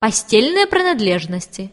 постельные принадлежности.